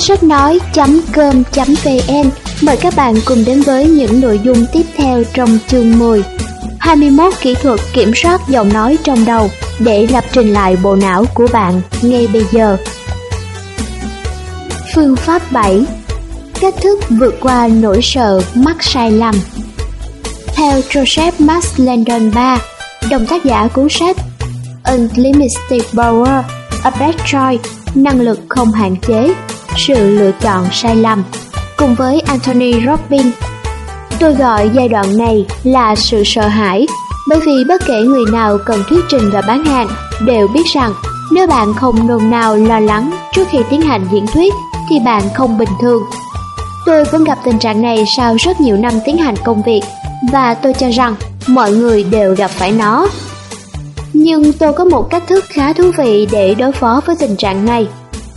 Kho sách nói.com.vn mời các bạn cùng đến với những nội dung tiếp theo trong chương 10. 21 kỹ thuật kiểm soát giọng nói trong đầu để lập trình lại bộ não của bạn ngay bây giờ. Phương pháp 7 Cách thức vượt qua nỗi sợ mắc sai lầm Theo Joseph Max Landon 3, đồng tác giả cuốn sách Unlimited Power, A Bad Choice, năng lực không hạn chế, sự lựa chọn sai lầm, cùng với Anthony Robbins. Tôi gọi giai đoạn này là sự sợ hãi, bởi vì bất kể người nào cần thuyết trình và bán hàng đều biết rằng nếu bạn không nôn nao lo lắng trước khi tiến hành diễn thuyết thì bạn không bình thường. Tôi vẫn gặp tình trạng này sau rất nhiều năm tiến hành công việc và tôi cho rằng mọi người đều gặp phải nó. Nhưng tôi có một cách thức khá thú vị để đối phó với tình trạng này.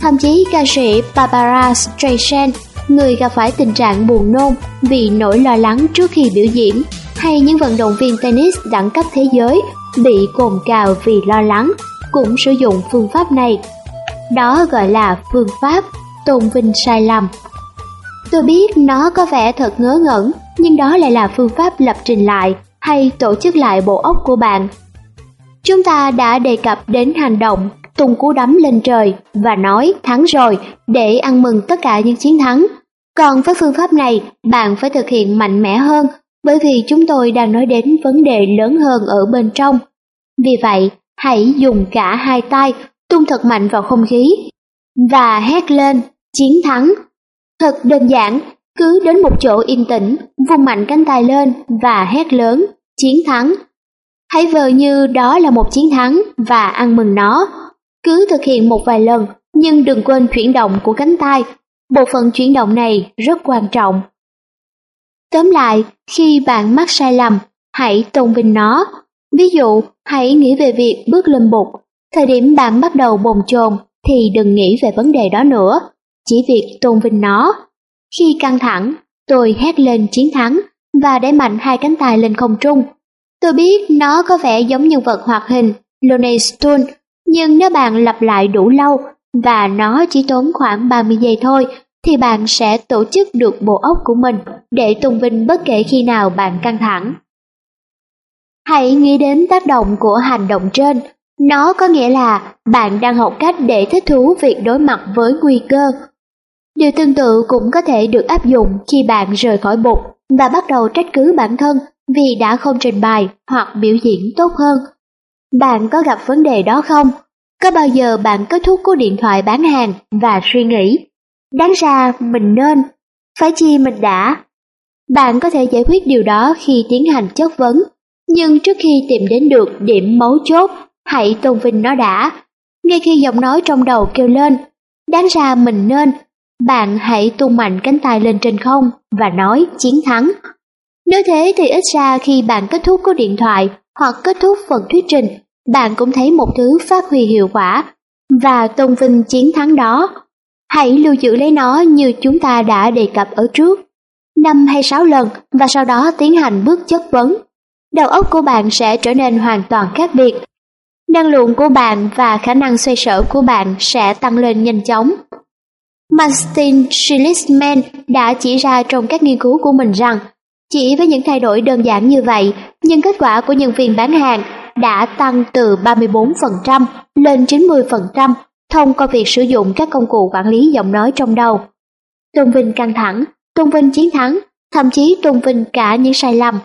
Thậm chí ca sĩ Barbara Streisand, người gặp phải tình trạng buồn nôn vì nỗi lo lắng trước khi biểu diễn, hay những vận động viên tennis đẳng cấp thế giới bị cồn cào vì lo lắng, cũng sử dụng phương pháp này. Đó gọi là phương pháp tôn vinh sai lầm. Tôi biết nó có vẻ thật ngớ ngẩn, nhưng đó lại là phương pháp lập trình lại hay tổ chức lại bộ óc của bạn. Chúng ta đã đề cập đến hành động tung cú đấm lên trời và nói thắng rồi để ăn mừng tất cả những chiến thắng. Còn với phương pháp này, bạn phải thực hiện mạnh mẽ hơn bởi vì chúng tôi đang nói đến vấn đề lớn hơn ở bên trong. Vì vậy, hãy dùng cả hai tay tung thật mạnh vào không khí và hét lên chiến thắng. Thật đơn giản, cứ đến một chỗ yên tĩnh, vung mạnh cánh tay lên và hét lớn chiến thắng. Hãy vờ như đó là một chiến thắng và ăn mừng nó. Cứ thực hiện một vài lần, nhưng đừng quên chuyển động của cánh tay. Bộ phận chuyển động này rất quan trọng. Tóm lại, khi bạn mắc sai lầm, hãy tôn vinh nó. Ví dụ, hãy nghĩ về việc bước lên bục. Thời điểm bạn bắt đầu bồn chồn thì đừng nghĩ về vấn đề đó nữa, chỉ việc tôn vinh nó. Khi căng thẳng, tôi hét lên chiến thắng và đẩy mạnh hai cánh tay lên không trung. Tôi biết nó có vẻ giống nhân vật hoạt hình Looney Tunes nhưng nếu bạn lặp lại đủ lâu và nó chỉ tốn khoảng 30 giây thôi, thì bạn sẽ tổ chức được bộ óc của mình để tôn vinh bất kể khi nào bạn căng thẳng. Hãy nghĩ đến tác động của hành động trên. Nó có nghĩa là bạn đang học cách để thích thú việc đối mặt với nguy cơ. Điều tương tự cũng có thể được áp dụng khi bạn rời khỏi bục và bắt đầu trách cứ bản thân vì đã không trình bày hoặc biểu diễn tốt hơn. Bạn có gặp vấn đề đó không? Có bao giờ bạn kết thúc cú điện thoại bán hàng và suy nghĩ, đáng ra mình nên, phải chi mình đã. Bạn có thể giải quyết điều đó khi tiến hành chất vấn, nhưng trước khi tìm đến được điểm mấu chốt, hãy tôn vinh nó đã. Ngay khi giọng nói trong đầu kêu lên, đáng ra mình nên, bạn hãy tung mạnh cánh tay lên trên không và nói chiến thắng. Nếu thế thì ít ra khi bạn kết thúc cú điện thoại hoặc kết thúc phần thuyết trình, bạn cũng thấy một thứ phát huy hiệu quả và tôn vinh chiến thắng đó. Hãy lưu giữ lấy nó như chúng ta đã đề cập ở trước, năm hay sáu lần và sau đó tiến hành bước chất vấn. Đầu óc của bạn sẽ trở nên hoàn toàn khác biệt. Năng lượng của bạn và khả năng xoay sở của bạn sẽ tăng lên nhanh chóng. Martin Seligman đã chỉ ra trong các nghiên cứu của mình rằng chỉ với những thay đổi đơn giản như vậy, nhưng kết quả của nhân viên bán hàng đã tăng từ 34% lên 90% thông qua việc sử dụng các công cụ quản lý giọng nói trong đầu. Tôn vinh căng thẳng, tôn vinh chiến thắng, thậm chí tôn vinh cả những sai lầm,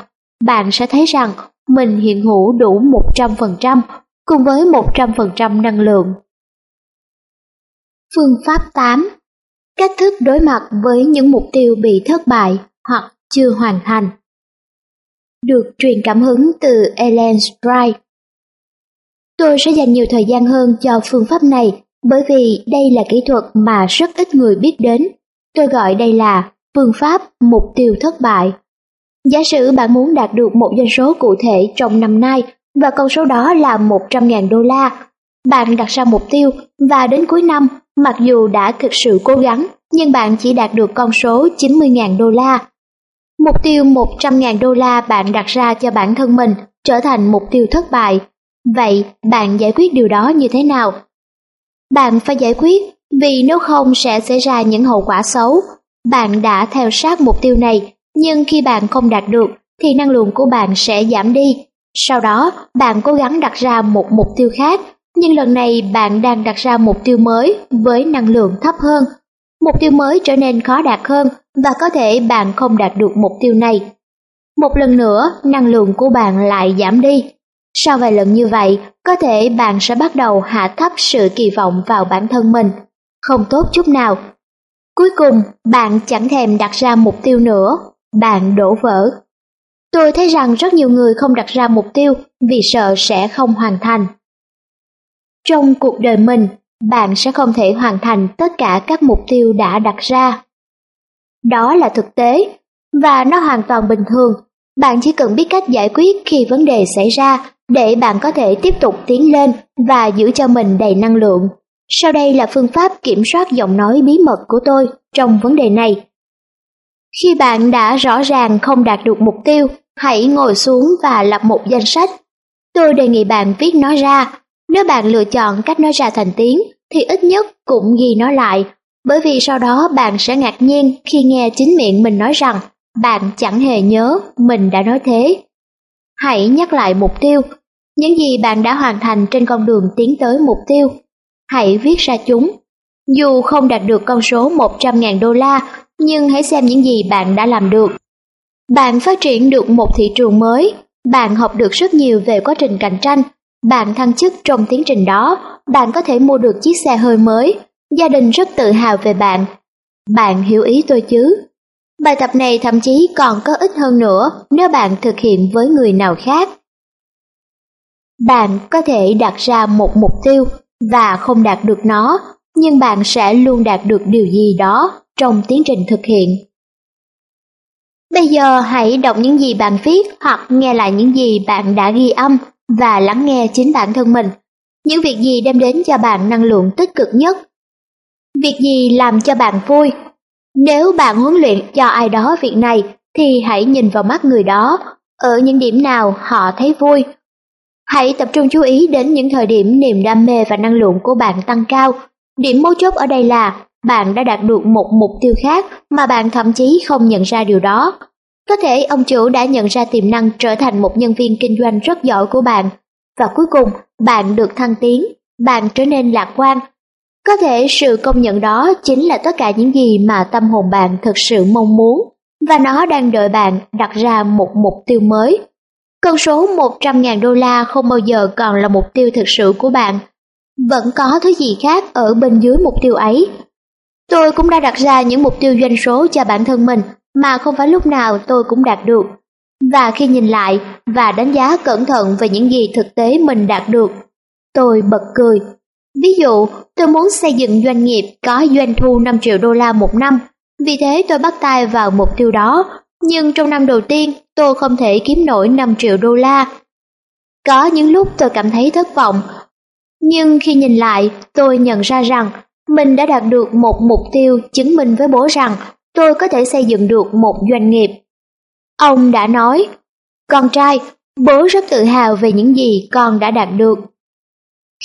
bạn sẽ thấy rằng mình hiện hữu đủ 100% cùng với 100% năng lượng. Phương pháp 8 Cách thức đối mặt với những mục tiêu bị thất bại hoặc chưa hoàn thành được truyền cảm hứng từ Ellen Stride. Tôi sẽ dành nhiều thời gian hơn cho phương pháp này bởi vì đây là kỹ thuật mà rất ít người biết đến. Tôi gọi đây là phương pháp mục tiêu thất bại. Giả sử bạn muốn đạt được một doanh số cụ thể trong năm nay và con số đó là 100.000 đô la. Bạn đặt ra mục tiêu và đến cuối năm, mặc dù đã thực sự cố gắng, nhưng bạn chỉ đạt được con số 90.000 đô la Mục tiêu 100.000 đô la bạn đặt ra cho bản thân mình trở thành mục tiêu thất bại. Vậy bạn giải quyết điều đó như thế nào? Bạn phải giải quyết vì nếu không sẽ xảy ra những hậu quả xấu. Bạn đã theo sát mục tiêu này, nhưng khi bạn không đạt được thì năng lượng của bạn sẽ giảm đi. Sau đó, bạn cố gắng đặt ra một mục tiêu khác, nhưng lần này bạn đang đặt ra mục tiêu mới với năng lượng thấp hơn. Mục tiêu mới trở nên khó đạt hơn và có thể bạn không đạt được mục tiêu này. Một lần nữa, năng lượng của bạn lại giảm đi. Sau vài lần như vậy, có thể bạn sẽ bắt đầu hạ thấp sự kỳ vọng vào bản thân mình. Không tốt chút nào. Cuối cùng, bạn chẳng thèm đặt ra mục tiêu nữa, bạn đổ vỡ. Tôi thấy rằng rất nhiều người không đặt ra mục tiêu vì sợ sẽ không hoàn thành. Trong cuộc đời mình, bạn sẽ không thể hoàn thành tất cả các mục tiêu đã đặt ra. Đó là thực tế, và nó hoàn toàn bình thường. Bạn chỉ cần biết cách giải quyết khi vấn đề xảy ra để bạn có thể tiếp tục tiến lên và giữ cho mình đầy năng lượng. Sau đây là phương pháp kiểm soát giọng nói bí mật của tôi trong vấn đề này. Khi bạn đã rõ ràng không đạt được mục tiêu, hãy ngồi xuống và lập một danh sách. Tôi đề nghị bạn viết nó ra. Nếu bạn lựa chọn cách nói ra thành tiếng, thì ít nhất cũng ghi nó lại, bởi vì sau đó bạn sẽ ngạc nhiên khi nghe chính miệng mình nói rằng bạn chẳng hề nhớ mình đã nói thế. Hãy nhắc lại mục tiêu, những gì bạn đã hoàn thành trên con đường tiến tới mục tiêu. Hãy viết ra chúng. Dù không đạt được con số 100.000 đô la, nhưng hãy xem những gì bạn đã làm được. Bạn phát triển được một thị trường mới, bạn học được rất nhiều về quá trình cạnh tranh, bạn thăng chức trong tiến trình đó, bạn có thể mua được chiếc xe hơi mới, gia đình rất tự hào về bạn. Bạn hiểu ý tôi chứ? Bài tập này thậm chí còn có ích hơn nữa nếu bạn thực hiện với người nào khác. Bạn có thể đặt ra một mục tiêu và không đạt được nó, nhưng bạn sẽ luôn đạt được điều gì đó trong tiến trình thực hiện. Bây giờ hãy đọc những gì bạn viết hoặc nghe lại những gì bạn đã ghi âm và lắng nghe chính bản thân mình. Những việc gì đem đến cho bạn năng lượng tích cực nhất? Việc gì làm cho bạn vui? Nếu bạn huấn luyện cho ai đó việc này thì hãy nhìn vào mắt người đó, ở những điểm nào họ thấy vui. Hãy tập trung chú ý đến những thời điểm niềm đam mê và năng lượng của bạn tăng cao. Điểm mấu chốt ở đây là bạn đã đạt được một mục tiêu khác mà bạn thậm chí không nhận ra điều đó. Có thể ông chủ đã nhận ra tiềm năng trở thành một nhân viên kinh doanh rất giỏi của bạn, và cuối cùng bạn được thăng tiến, bạn trở nên lạc quan. Có thể sự công nhận đó chính là tất cả những gì mà tâm hồn bạn thực sự mong muốn, và nó đang đợi bạn đặt ra một mục tiêu mới. Con số 100.000 đô la không bao giờ còn là mục tiêu thực sự của bạn. Vẫn có thứ gì khác ở bên dưới mục tiêu ấy. Tôi cũng đã đặt ra những mục tiêu doanh số cho bản thân mình mà không phải lúc nào tôi cũng đạt được. Và khi nhìn lại và đánh giá cẩn thận về những gì thực tế mình đạt được, tôi bật cười. Ví dụ, tôi muốn xây dựng doanh nghiệp có doanh thu 5 triệu đô la một năm, vì thế tôi bắt tay vào mục tiêu đó, nhưng trong năm đầu tiên tôi không thể kiếm nổi 5 triệu đô la. Có những lúc tôi cảm thấy thất vọng, nhưng khi nhìn lại tôi nhận ra rằng mình đã đạt được một mục tiêu chứng minh với bố rằng tôi có thể xây dựng được một doanh nghiệp. Ông đã nói, con trai, bố rất tự hào về những gì con đã đạt được.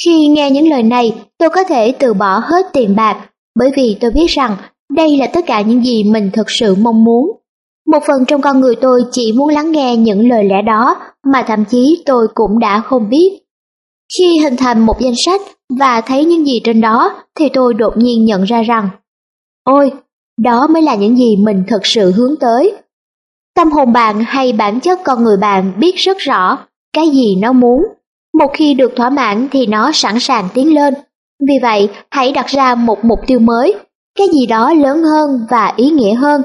Khi nghe những lời này, tôi có thể từ bỏ hết tiền bạc, bởi vì tôi biết rằng đây là tất cả những gì mình thực sự mong muốn. Một phần trong con người tôi chỉ muốn lắng nghe những lời lẽ đó mà thậm chí tôi cũng đã không biết. Khi hình thành một danh sách và thấy những gì trên đó thì tôi đột nhiên nhận ra rằng Ôi, đó mới là những gì mình thực sự hướng tới. Tâm hồn bạn hay bản chất con người bạn biết rất rõ cái gì nó muốn. Một khi được thỏa mãn thì nó sẵn sàng tiến lên. Vì vậy, hãy đặt ra một mục tiêu mới, cái gì đó lớn hơn và ý nghĩa hơn.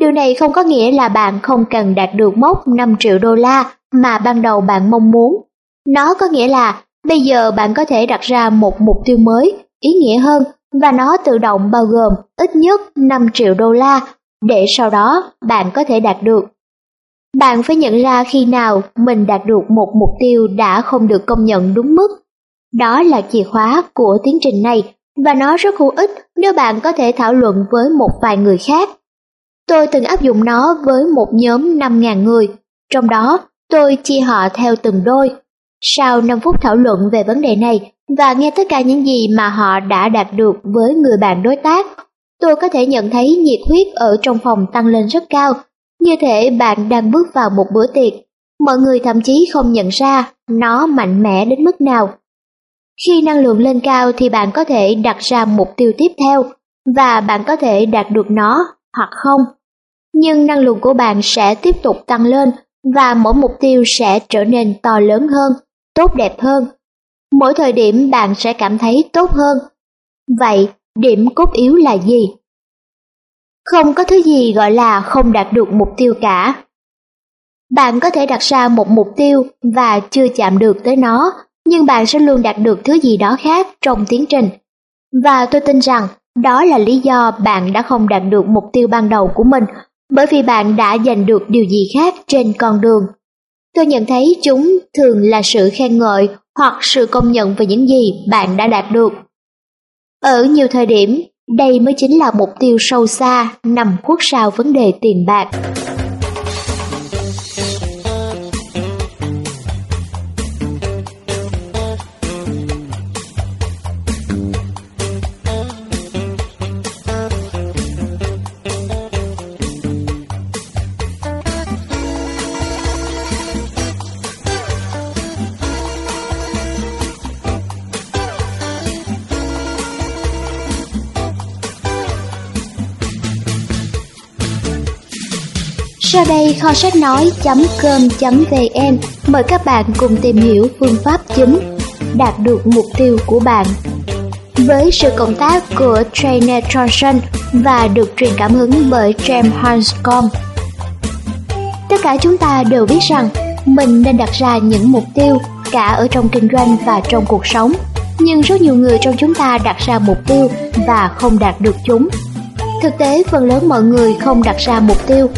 Điều này không có nghĩa là bạn không cần đạt được mốc 5 triệu đô la mà ban đầu bạn mong muốn. Nó có nghĩa là bây giờ bạn có thể đặt ra một mục tiêu mới, ý nghĩa hơn và nó tự động bao gồm ít nhất 5 triệu đô la để sau đó bạn có thể đạt được. Bạn phải nhận ra khi nào mình đạt được một mục tiêu đã không được công nhận đúng mức. Đó là chìa khóa của tiến trình này và nó rất hữu ích nếu bạn có thể thảo luận với một vài người khác. Tôi từng áp dụng nó với một nhóm 5.000 người, trong đó tôi chia họ theo từng đôi. Sau 5 phút thảo luận về vấn đề này, và nghe tất cả những gì mà họ đã đạt được với người bạn đối tác, tôi có thể nhận thấy nhiệt huyết ở trong phòng tăng lên rất cao, như thể bạn đang bước vào một bữa tiệc. Mọi người thậm chí không nhận ra nó mạnh mẽ đến mức nào. Khi năng lượng lên cao thì bạn có thể đặt ra mục tiêu tiếp theo và bạn có thể đạt được nó hoặc không. Nhưng năng lượng của bạn sẽ tiếp tục tăng lên và mỗi mục tiêu sẽ trở nên to lớn hơn, tốt đẹp hơn. Mỗi thời điểm bạn sẽ cảm thấy tốt hơn. Vậy, điểm cốt yếu là gì? Không có thứ gì gọi là không đạt được mục tiêu cả. Bạn có thể đặt ra một mục tiêu và chưa chạm được tới nó, nhưng bạn sẽ luôn đạt được thứ gì đó khác trong tiến trình. Và tôi tin rằng đó là lý do bạn đã không đạt được mục tiêu ban đầu của mình, bởi vì bạn đã giành được điều gì khác trên con đường. Tôi nhận thấy chúng thường là sự khen ngợi hoặc sự công nhận về những gì bạn đã đạt được. Ở nhiều thời điểm, đây mới chính là mục tiêu sâu xa nằm khuất sau vấn đề tiền bạc. Sau đây kho sách nói.com.vn mời các bạn cùng tìm hiểu phương pháp chính đạt được mục tiêu của bạn. Với sự cộng tác của Trainer Johnson và được truyền cảm hứng bởi James Hanscom. Tất cả chúng ta đều biết rằng mình nên đặt ra những mục tiêu cả ở trong kinh doanh và trong cuộc sống. Nhưng rất nhiều người trong chúng ta đặt ra mục tiêu và không đạt được chúng. Thực tế, phần lớn mọi người không đặt ra mục tiêu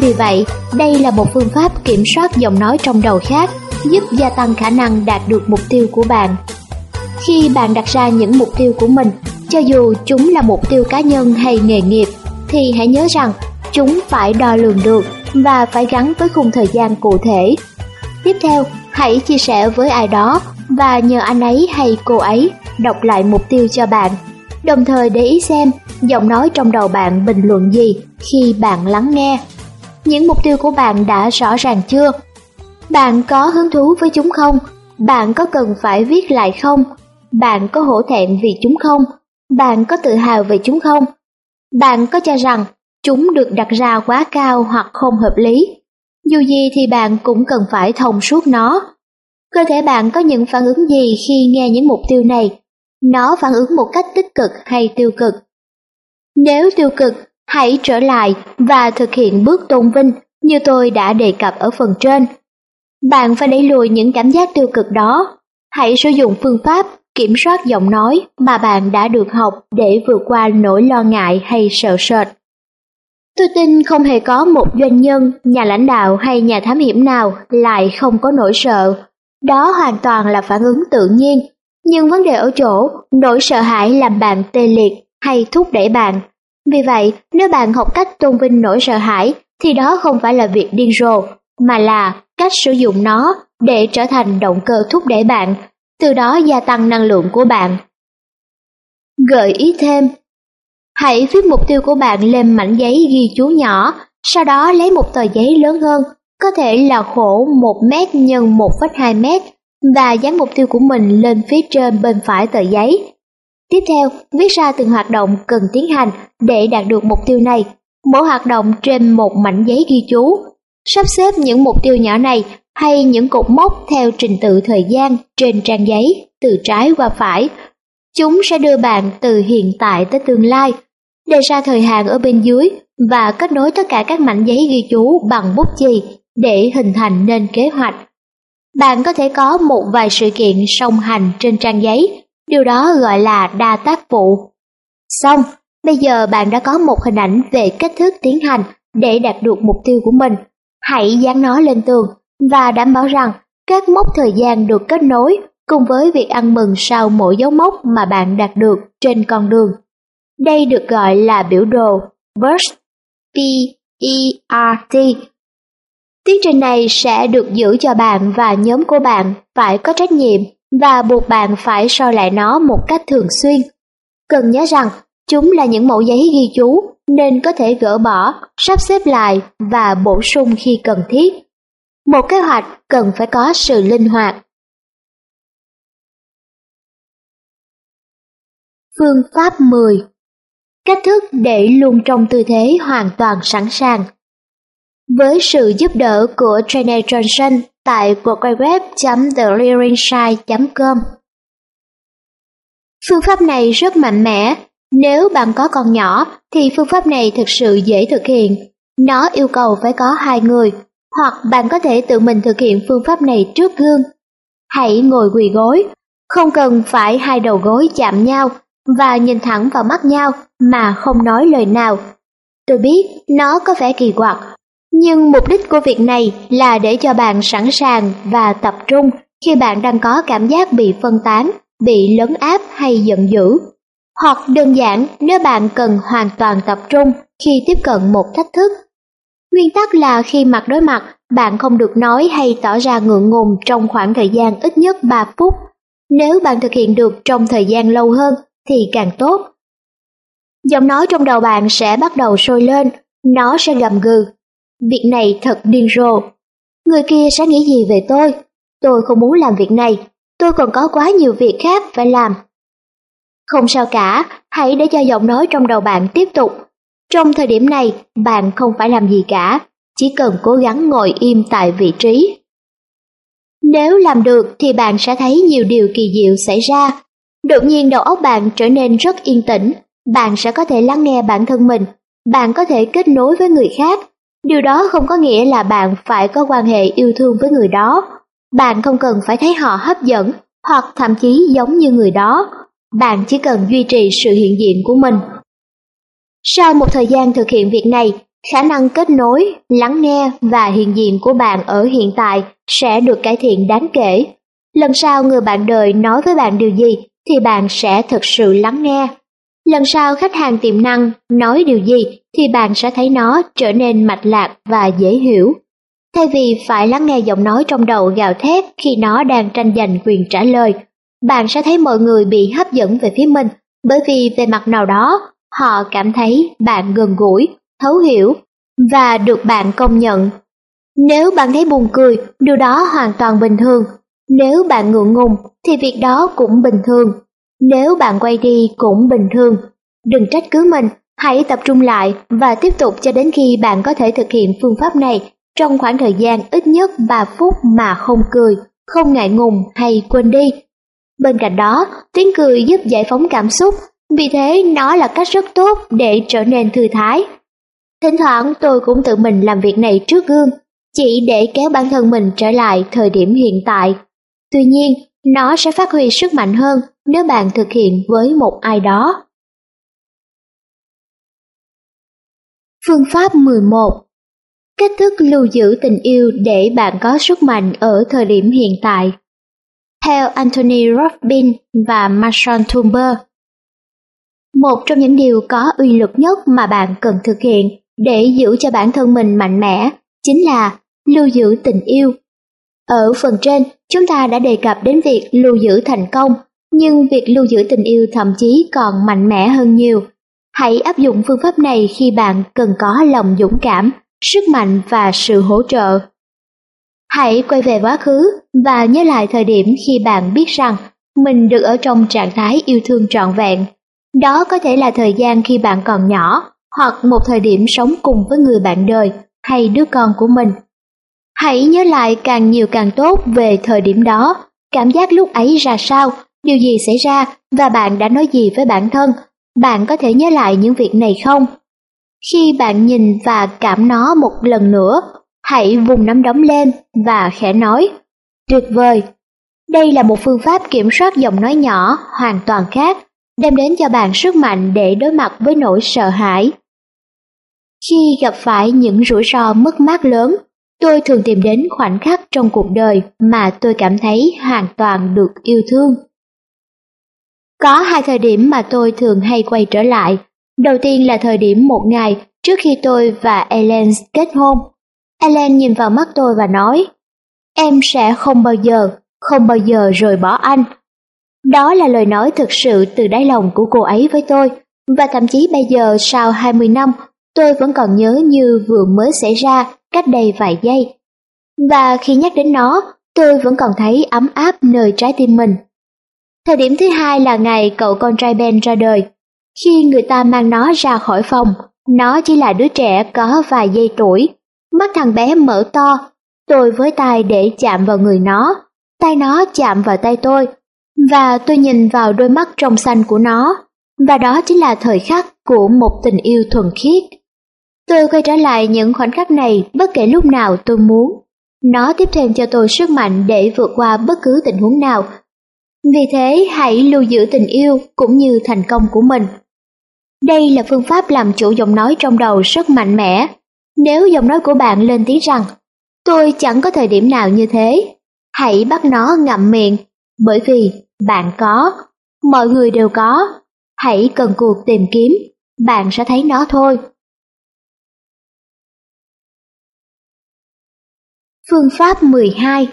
vì vậy, đây là một phương pháp kiểm soát giọng nói trong đầu khác, giúp gia tăng khả năng đạt được mục tiêu của bạn. Khi bạn đặt ra những mục tiêu của mình, cho dù chúng là mục tiêu cá nhân hay nghề nghiệp, thì hãy nhớ rằng chúng phải đo lường được và phải gắn với khung thời gian cụ thể. Tiếp theo, hãy chia sẻ với ai đó và nhờ anh ấy hay cô ấy đọc lại mục tiêu cho bạn. Đồng thời để ý xem giọng nói trong đầu bạn bình luận gì khi bạn lắng nghe. Những mục tiêu của bạn đã rõ ràng chưa? Bạn có hứng thú với chúng không? Bạn có cần phải viết lại không? Bạn có hổ thẹn vì chúng không? Bạn có tự hào về chúng không? Bạn có cho rằng chúng được đặt ra quá cao hoặc không hợp lý? Dù gì thì bạn cũng cần phải thông suốt nó. Cơ thể bạn có những phản ứng gì khi nghe những mục tiêu này? Nó phản ứng một cách tích cực hay tiêu cực? Nếu tiêu cực Hãy trở lại và thực hiện bước tôn vinh như tôi đã đề cập ở phần trên. Bạn phải đẩy lùi những cảm giác tiêu cực đó. Hãy sử dụng phương pháp kiểm soát giọng nói mà bạn đã được học để vượt qua nỗi lo ngại hay sợ sệt. Tôi tin không hề có một doanh nhân, nhà lãnh đạo hay nhà thám hiểm nào lại không có nỗi sợ. Đó hoàn toàn là phản ứng tự nhiên. Nhưng vấn đề ở chỗ, nỗi sợ hãi làm bạn tê liệt hay thúc đẩy bạn vì vậy, nếu bạn học cách tôn vinh nỗi sợ hãi, thì đó không phải là việc điên rồ, mà là cách sử dụng nó để trở thành động cơ thúc đẩy bạn, từ đó gia tăng năng lượng của bạn. Gợi ý thêm Hãy viết mục tiêu của bạn lên mảnh giấy ghi chú nhỏ, sau đó lấy một tờ giấy lớn hơn, có thể là khổ 1 mét x 1,2 mét và dán mục tiêu của mình lên phía trên bên phải tờ giấy. Tiếp theo, viết ra từng hoạt động cần tiến hành để đạt được mục tiêu này. Mỗi hoạt động trên một mảnh giấy ghi chú. Sắp xếp những mục tiêu nhỏ này hay những cột mốc theo trình tự thời gian trên trang giấy, từ trái qua phải. Chúng sẽ đưa bạn từ hiện tại tới tương lai, đề ra thời hạn ở bên dưới và kết nối tất cả các mảnh giấy ghi chú bằng bút chì để hình thành nên kế hoạch. Bạn có thể có một vài sự kiện song hành trên trang giấy Điều đó gọi là đa tác vụ. Xong, bây giờ bạn đã có một hình ảnh về cách thức tiến hành để đạt được mục tiêu của mình. Hãy dán nó lên tường và đảm bảo rằng các mốc thời gian được kết nối cùng với việc ăn mừng sau mỗi dấu mốc mà bạn đạt được trên con đường. Đây được gọi là biểu đồ BERT. P-E-R-T. Tiến trình này sẽ được giữ cho bạn và nhóm của bạn phải có trách nhiệm và buộc bạn phải soi lại nó một cách thường xuyên. Cần nhớ rằng, chúng là những mẫu giấy ghi chú nên có thể gỡ bỏ, sắp xếp lại và bổ sung khi cần thiết. Một kế hoạch cần phải có sự linh hoạt. Phương pháp 10 Cách thức để luôn trong tư thế hoàn toàn sẵn sàng. Với sự giúp đỡ của Trainer Johnson tại www.theliringside.com Phương pháp này rất mạnh mẽ. Nếu bạn có con nhỏ thì phương pháp này thực sự dễ thực hiện. Nó yêu cầu phải có hai người, hoặc bạn có thể tự mình thực hiện phương pháp này trước gương. Hãy ngồi quỳ gối, không cần phải hai đầu gối chạm nhau và nhìn thẳng vào mắt nhau mà không nói lời nào. Tôi biết nó có vẻ kỳ quặc, nhưng mục đích của việc này là để cho bạn sẵn sàng và tập trung khi bạn đang có cảm giác bị phân tán, bị lấn áp hay giận dữ. Hoặc đơn giản nếu bạn cần hoàn toàn tập trung khi tiếp cận một thách thức. Nguyên tắc là khi mặt đối mặt, bạn không được nói hay tỏ ra ngượng ngùng trong khoảng thời gian ít nhất 3 phút. Nếu bạn thực hiện được trong thời gian lâu hơn thì càng tốt. Giọng nói trong đầu bạn sẽ bắt đầu sôi lên, nó sẽ gầm gừ. Việc này thật điên rồ. Người kia sẽ nghĩ gì về tôi? Tôi không muốn làm việc này, tôi còn có quá nhiều việc khác phải làm. Không sao cả, hãy để cho giọng nói trong đầu bạn tiếp tục. Trong thời điểm này, bạn không phải làm gì cả, chỉ cần cố gắng ngồi im tại vị trí. Nếu làm được thì bạn sẽ thấy nhiều điều kỳ diệu xảy ra. Đột nhiên đầu óc bạn trở nên rất yên tĩnh, bạn sẽ có thể lắng nghe bản thân mình, bạn có thể kết nối với người khác. Điều đó không có nghĩa là bạn phải có quan hệ yêu thương với người đó. Bạn không cần phải thấy họ hấp dẫn hoặc thậm chí giống như người đó. Bạn chỉ cần duy trì sự hiện diện của mình. Sau một thời gian thực hiện việc này, khả năng kết nối, lắng nghe và hiện diện của bạn ở hiện tại sẽ được cải thiện đáng kể. Lần sau người bạn đời nói với bạn điều gì thì bạn sẽ thực sự lắng nghe. Lần sau khách hàng tiềm năng nói điều gì thì bạn sẽ thấy nó trở nên mạch lạc và dễ hiểu. Thay vì phải lắng nghe giọng nói trong đầu gào thét khi nó đang tranh giành quyền trả lời, bạn sẽ thấy mọi người bị hấp dẫn về phía mình bởi vì về mặt nào đó họ cảm thấy bạn gần gũi, thấu hiểu và được bạn công nhận. Nếu bạn thấy buồn cười, điều đó hoàn toàn bình thường. Nếu bạn ngượng ngùng thì việc đó cũng bình thường. Nếu bạn quay đi cũng bình thường. Đừng trách cứ mình, hãy tập trung lại và tiếp tục cho đến khi bạn có thể thực hiện phương pháp này trong khoảng thời gian ít nhất 3 phút mà không cười, không ngại ngùng hay quên đi. Bên cạnh đó, tiếng cười giúp giải phóng cảm xúc, vì thế nó là cách rất tốt để trở nên thư thái. Thỉnh thoảng tôi cũng tự mình làm việc này trước gương, chỉ để kéo bản thân mình trở lại thời điểm hiện tại. Tuy nhiên, nó sẽ phát huy sức mạnh hơn nếu bạn thực hiện với một ai đó. Phương pháp 11 Cách thức lưu giữ tình yêu để bạn có sức mạnh ở thời điểm hiện tại Theo Anthony Robbins và Marshall Thumber Một trong những điều có uy lực nhất mà bạn cần thực hiện để giữ cho bản thân mình mạnh mẽ chính là lưu giữ tình yêu. Ở phần trên, chúng ta đã đề cập đến việc lưu giữ thành công, nhưng việc lưu giữ tình yêu thậm chí còn mạnh mẽ hơn nhiều. Hãy áp dụng phương pháp này khi bạn cần có lòng dũng cảm, sức mạnh và sự hỗ trợ. Hãy quay về quá khứ và nhớ lại thời điểm khi bạn biết rằng mình được ở trong trạng thái yêu thương trọn vẹn. Đó có thể là thời gian khi bạn còn nhỏ, hoặc một thời điểm sống cùng với người bạn đời hay đứa con của mình. Hãy nhớ lại càng nhiều càng tốt về thời điểm đó, cảm giác lúc ấy ra sao, điều gì xảy ra và bạn đã nói gì với bản thân. Bạn có thể nhớ lại những việc này không? Khi bạn nhìn và cảm nó một lần nữa, hãy vùng nắm đấm lên và khẽ nói, tuyệt vời. Đây là một phương pháp kiểm soát giọng nói nhỏ hoàn toàn khác, đem đến cho bạn sức mạnh để đối mặt với nỗi sợ hãi. Khi gặp phải những rủi ro mất mát lớn, tôi thường tìm đến khoảnh khắc trong cuộc đời mà tôi cảm thấy hoàn toàn được yêu thương. Có hai thời điểm mà tôi thường hay quay trở lại. Đầu tiên là thời điểm một ngày trước khi tôi và Ellen kết hôn. Ellen nhìn vào mắt tôi và nói, em sẽ không bao giờ, không bao giờ rời bỏ anh. Đó là lời nói thực sự từ đáy lòng của cô ấy với tôi, và thậm chí bây giờ sau 20 năm, tôi vẫn còn nhớ như vừa mới xảy ra cách đây vài giây. Và khi nhắc đến nó, tôi vẫn còn thấy ấm áp nơi trái tim mình. Thời điểm thứ hai là ngày cậu con trai Ben ra đời. Khi người ta mang nó ra khỏi phòng, nó chỉ là đứa trẻ có vài giây tuổi. Mắt thằng bé mở to, tôi với tay để chạm vào người nó, tay nó chạm vào tay tôi, và tôi nhìn vào đôi mắt trong xanh của nó, và đó chính là thời khắc của một tình yêu thuần khiết. Tôi quay trở lại những khoảnh khắc này bất kể lúc nào tôi muốn. Nó tiếp thêm cho tôi sức mạnh để vượt qua bất cứ tình huống nào. Vì thế hãy lưu giữ tình yêu cũng như thành công của mình. Đây là phương pháp làm chủ giọng nói trong đầu rất mạnh mẽ. Nếu giọng nói của bạn lên tiếng rằng tôi chẳng có thời điểm nào như thế, hãy bắt nó ngậm miệng, bởi vì bạn có, mọi người đều có, hãy cần cuộc tìm kiếm, bạn sẽ thấy nó thôi. Phương pháp 12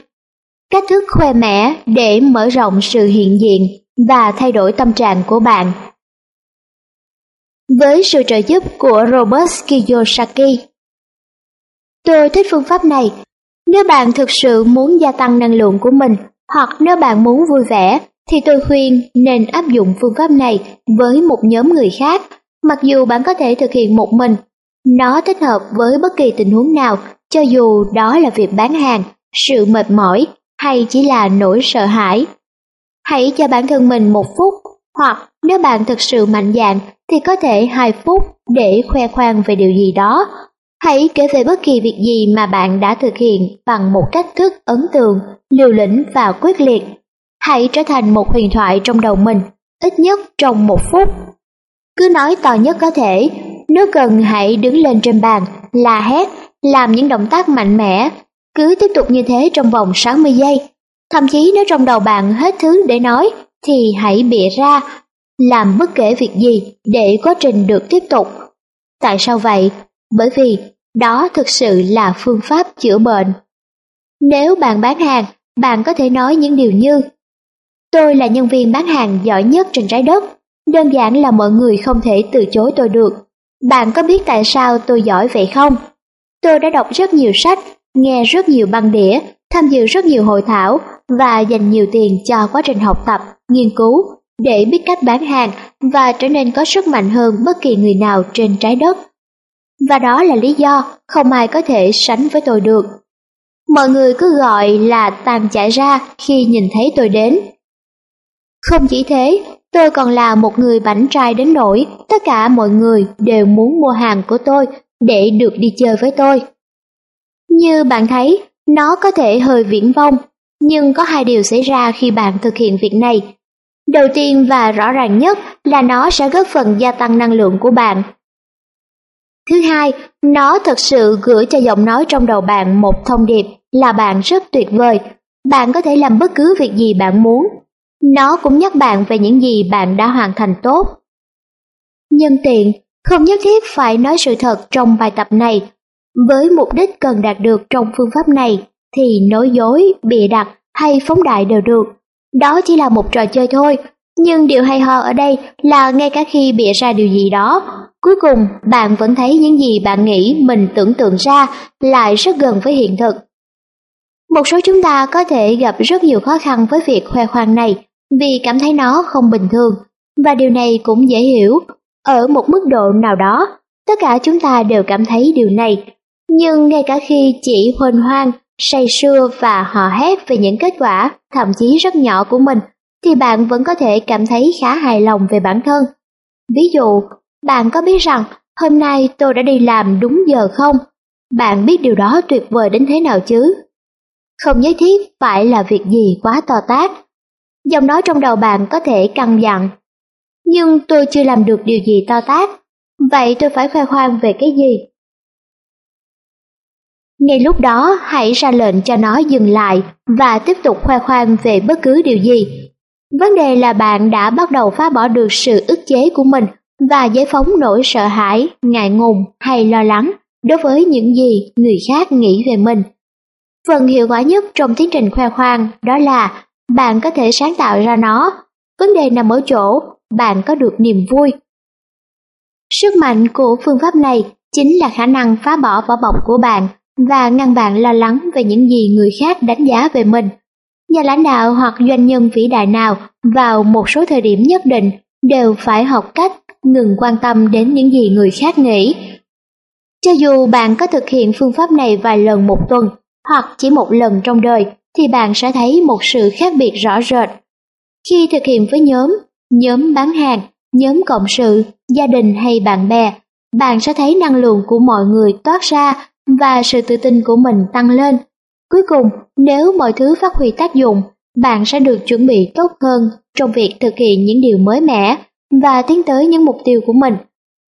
Cách thức khoe mẽ để mở rộng sự hiện diện và thay đổi tâm trạng của bạn. Với sự trợ giúp của Robert Kiyosaki, tôi thích phương pháp này. Nếu bạn thực sự muốn gia tăng năng lượng của mình hoặc nếu bạn muốn vui vẻ thì tôi khuyên nên áp dụng phương pháp này với một nhóm người khác, mặc dù bạn có thể thực hiện một mình. Nó thích hợp với bất kỳ tình huống nào cho dù đó là việc bán hàng, sự mệt mỏi hay chỉ là nỗi sợ hãi. Hãy cho bản thân mình một phút, hoặc nếu bạn thực sự mạnh dạn thì có thể hai phút để khoe khoang về điều gì đó. Hãy kể về bất kỳ việc gì mà bạn đã thực hiện bằng một cách thức ấn tượng, liều lĩnh và quyết liệt. Hãy trở thành một huyền thoại trong đầu mình, ít nhất trong một phút. Cứ nói to nhất có thể, nếu cần hãy đứng lên trên bàn, la hét làm những động tác mạnh mẽ, cứ tiếp tục như thế trong vòng 60 giây. Thậm chí nếu trong đầu bạn hết thứ để nói, thì hãy bịa ra, làm bất kể việc gì để quá trình được tiếp tục. Tại sao vậy? Bởi vì đó thực sự là phương pháp chữa bệnh. Nếu bạn bán hàng, bạn có thể nói những điều như Tôi là nhân viên bán hàng giỏi nhất trên trái đất, đơn giản là mọi người không thể từ chối tôi được. Bạn có biết tại sao tôi giỏi vậy không? Tôi đã đọc rất nhiều sách, nghe rất nhiều băng đĩa, tham dự rất nhiều hội thảo và dành nhiều tiền cho quá trình học tập, nghiên cứu để biết cách bán hàng và trở nên có sức mạnh hơn bất kỳ người nào trên trái đất. Và đó là lý do không ai có thể sánh với tôi được. Mọi người cứ gọi là tàn chạy ra khi nhìn thấy tôi đến. Không chỉ thế, tôi còn là một người bảnh trai đến nỗi tất cả mọi người đều muốn mua hàng của tôi để được đi chơi với tôi. Như bạn thấy, nó có thể hơi viễn vông, nhưng có hai điều xảy ra khi bạn thực hiện việc này. Đầu tiên và rõ ràng nhất là nó sẽ góp phần gia tăng năng lượng của bạn. Thứ hai, nó thực sự gửi cho giọng nói trong đầu bạn một thông điệp là bạn rất tuyệt vời. Bạn có thể làm bất cứ việc gì bạn muốn. Nó cũng nhắc bạn về những gì bạn đã hoàn thành tốt. Nhân tiện, không nhất thiết phải nói sự thật trong bài tập này. Với mục đích cần đạt được trong phương pháp này thì nói dối, bịa đặt hay phóng đại đều được. Đó chỉ là một trò chơi thôi, nhưng điều hay ho ở đây là ngay cả khi bịa ra điều gì đó, cuối cùng bạn vẫn thấy những gì bạn nghĩ mình tưởng tượng ra lại rất gần với hiện thực. Một số chúng ta có thể gặp rất nhiều khó khăn với việc khoe khoang này vì cảm thấy nó không bình thường, và điều này cũng dễ hiểu ở một mức độ nào đó, tất cả chúng ta đều cảm thấy điều này, nhưng ngay cả khi chỉ huỳnh hoang, say sưa và hò hét về những kết quả, thậm chí rất nhỏ của mình, thì bạn vẫn có thể cảm thấy khá hài lòng về bản thân. Ví dụ, bạn có biết rằng hôm nay tôi đã đi làm đúng giờ không? Bạn biết điều đó tuyệt vời đến thế nào chứ? Không nhất thiết phải là việc gì quá to tát. Giọng nói trong đầu bạn có thể căng dặn nhưng tôi chưa làm được điều gì to tát, vậy tôi phải khoe khoang về cái gì? Ngay lúc đó hãy ra lệnh cho nó dừng lại và tiếp tục khoe khoang về bất cứ điều gì. Vấn đề là bạn đã bắt đầu phá bỏ được sự ức chế của mình và giải phóng nỗi sợ hãi, ngại ngùng hay lo lắng đối với những gì người khác nghĩ về mình. Phần hiệu quả nhất trong tiến trình khoe khoang đó là bạn có thể sáng tạo ra nó. Vấn đề nằm ở chỗ bạn có được niềm vui. Sức mạnh của phương pháp này chính là khả năng phá bỏ vỏ bọc của bạn và ngăn bạn lo lắng về những gì người khác đánh giá về mình. Nhà lãnh đạo hoặc doanh nhân vĩ đại nào vào một số thời điểm nhất định đều phải học cách ngừng quan tâm đến những gì người khác nghĩ. Cho dù bạn có thực hiện phương pháp này vài lần một tuần hoặc chỉ một lần trong đời thì bạn sẽ thấy một sự khác biệt rõ rệt. Khi thực hiện với nhóm, nhóm bán hàng, nhóm cộng sự, gia đình hay bạn bè, bạn sẽ thấy năng lượng của mọi người toát ra và sự tự tin của mình tăng lên. Cuối cùng, nếu mọi thứ phát huy tác dụng, bạn sẽ được chuẩn bị tốt hơn trong việc thực hiện những điều mới mẻ và tiến tới những mục tiêu của mình.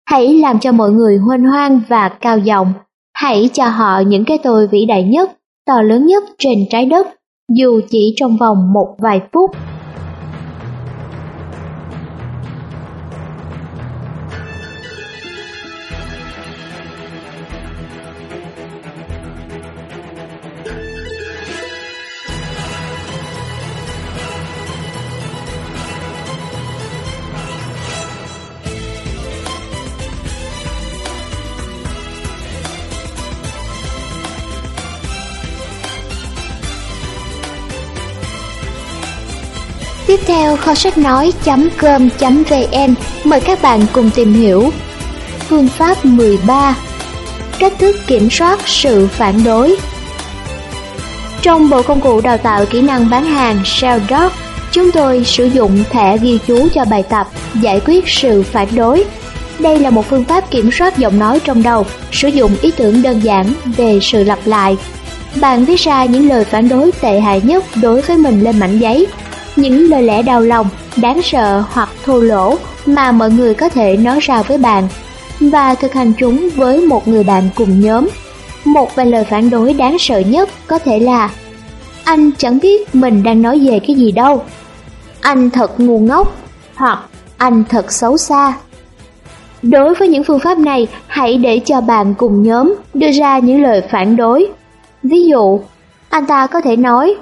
Hãy làm cho mọi người hoan hoan và cao giọng. Hãy cho họ những cái tôi vĩ đại nhất, to lớn nhất trên trái đất, dù chỉ trong vòng một vài phút. Theo kho sách nói.com.vn mời các bạn cùng tìm hiểu. Phương pháp 13 Cách thức kiểm soát sự phản đối. Trong bộ công cụ đào tạo kỹ năng bán hàng SalesDoc, chúng tôi sử dụng thẻ ghi chú cho bài tập giải quyết sự phản đối. Đây là một phương pháp kiểm soát giọng nói trong đầu, sử dụng ý tưởng đơn giản về sự lặp lại. Bạn viết ra những lời phản đối tệ hại nhất đối với mình lên mảnh giấy những lời lẽ đau lòng, đáng sợ hoặc thô lỗ mà mọi người có thể nói ra với bạn và thực hành chúng với một người bạn cùng nhóm. Một vài lời phản đối đáng sợ nhất có thể là Anh chẳng biết mình đang nói về cái gì đâu. Anh thật ngu ngốc hoặc anh thật xấu xa. Đối với những phương pháp này, hãy để cho bạn cùng nhóm đưa ra những lời phản đối. Ví dụ, anh ta có thể nói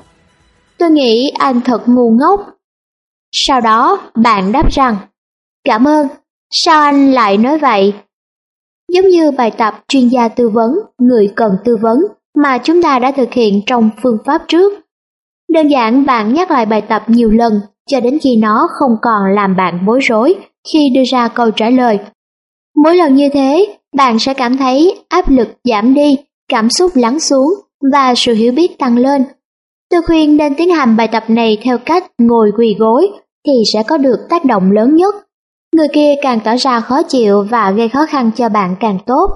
Tôi nghĩ anh thật ngu ngốc. Sau đó, bạn đáp rằng, Cảm ơn, sao anh lại nói vậy? Giống như bài tập chuyên gia tư vấn, người cần tư vấn mà chúng ta đã thực hiện trong phương pháp trước. Đơn giản bạn nhắc lại bài tập nhiều lần cho đến khi nó không còn làm bạn bối rối khi đưa ra câu trả lời. Mỗi lần như thế, bạn sẽ cảm thấy áp lực giảm đi, cảm xúc lắng xuống và sự hiểu biết tăng lên Tôi khuyên nên tiến hành bài tập này theo cách ngồi quỳ gối thì sẽ có được tác động lớn nhất. Người kia càng tỏ ra khó chịu và gây khó khăn cho bạn càng tốt.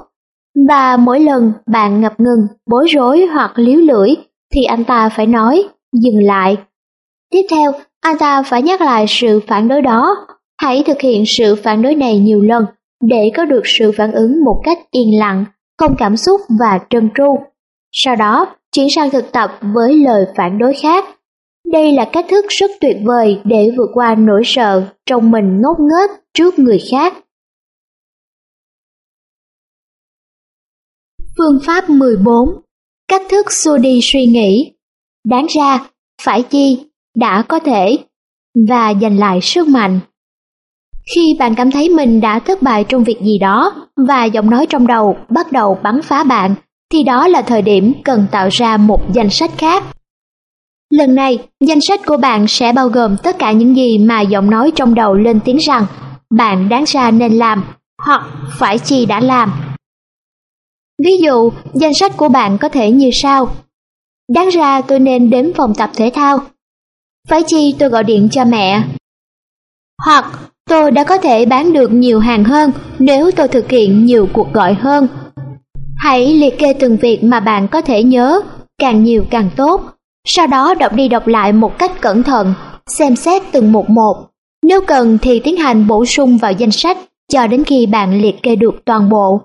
Và mỗi lần bạn ngập ngừng, bối rối hoặc liếu lưỡi thì anh ta phải nói, dừng lại. Tiếp theo, anh ta phải nhắc lại sự phản đối đó. Hãy thực hiện sự phản đối này nhiều lần để có được sự phản ứng một cách yên lặng, không cảm xúc và trơn tru. Sau đó, chuyển sang thực tập với lời phản đối khác. Đây là cách thức rất tuyệt vời để vượt qua nỗi sợ trong mình ngốc nghếch trước người khác. Phương pháp 14 Cách thức xua đi suy nghĩ Đáng ra, phải chi, đã có thể và giành lại sức mạnh. Khi bạn cảm thấy mình đã thất bại trong việc gì đó và giọng nói trong đầu bắt đầu bắn phá bạn, thì đó là thời điểm cần tạo ra một danh sách khác. Lần này, danh sách của bạn sẽ bao gồm tất cả những gì mà giọng nói trong đầu lên tiếng rằng bạn đáng ra nên làm hoặc phải chi đã làm. Ví dụ, danh sách của bạn có thể như sau. Đáng ra tôi nên đến phòng tập thể thao. Phải chi tôi gọi điện cho mẹ. Hoặc tôi đã có thể bán được nhiều hàng hơn nếu tôi thực hiện nhiều cuộc gọi hơn Hãy liệt kê từng việc mà bạn có thể nhớ, càng nhiều càng tốt. Sau đó đọc đi đọc lại một cách cẩn thận, xem xét từng một một. Nếu cần thì tiến hành bổ sung vào danh sách cho đến khi bạn liệt kê được toàn bộ.